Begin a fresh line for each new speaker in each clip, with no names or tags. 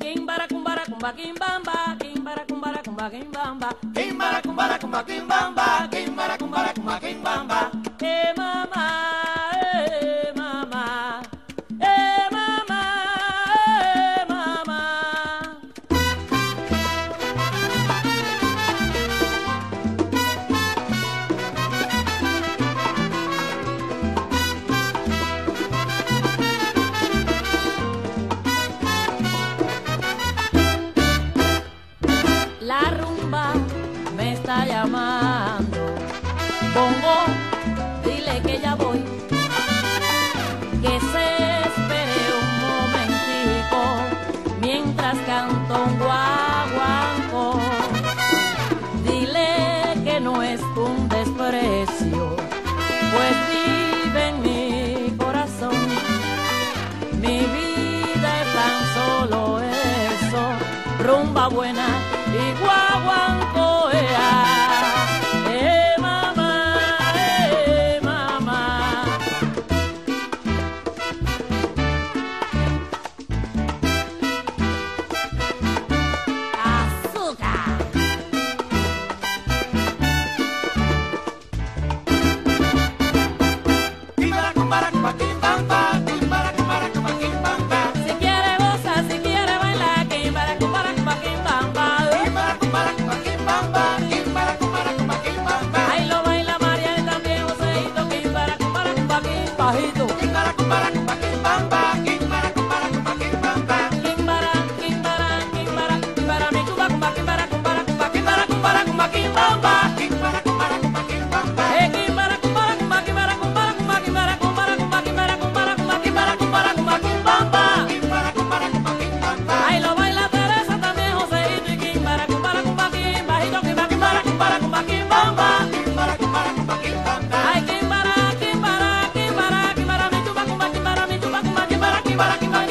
Kimbara kumbara kumba kimbamba, kimbara kumbara kumba kimbamba,
kimbara kumbara kumba kimbamba.
llamando. Bongo, dile que ya voy. Que se espere un momentico mientras canto un guaguanco. Dile que no es un desprecio, pues vive en mi corazón. Mi vida es tan solo eso, rumba buena igual. para
que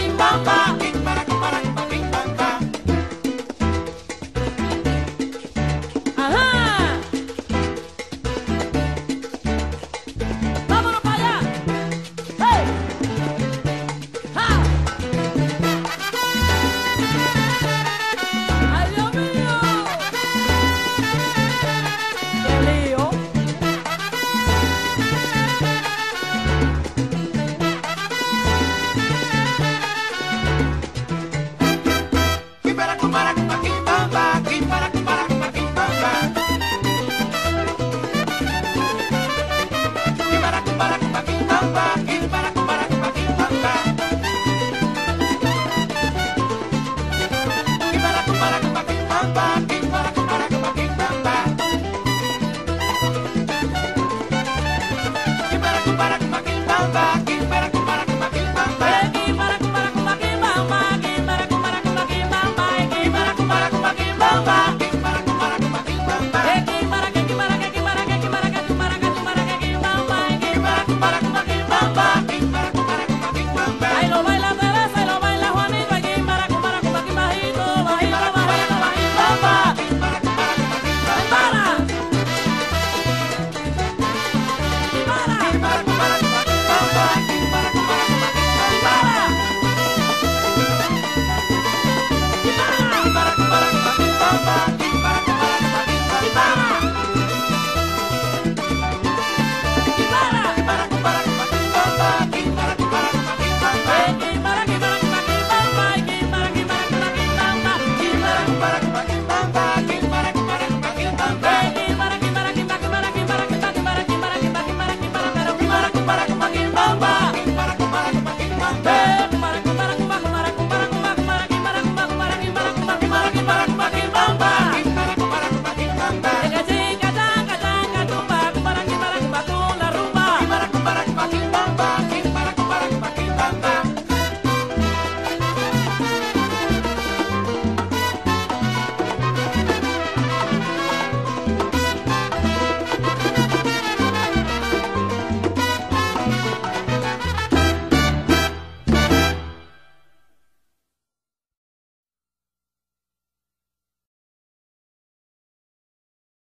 Bye.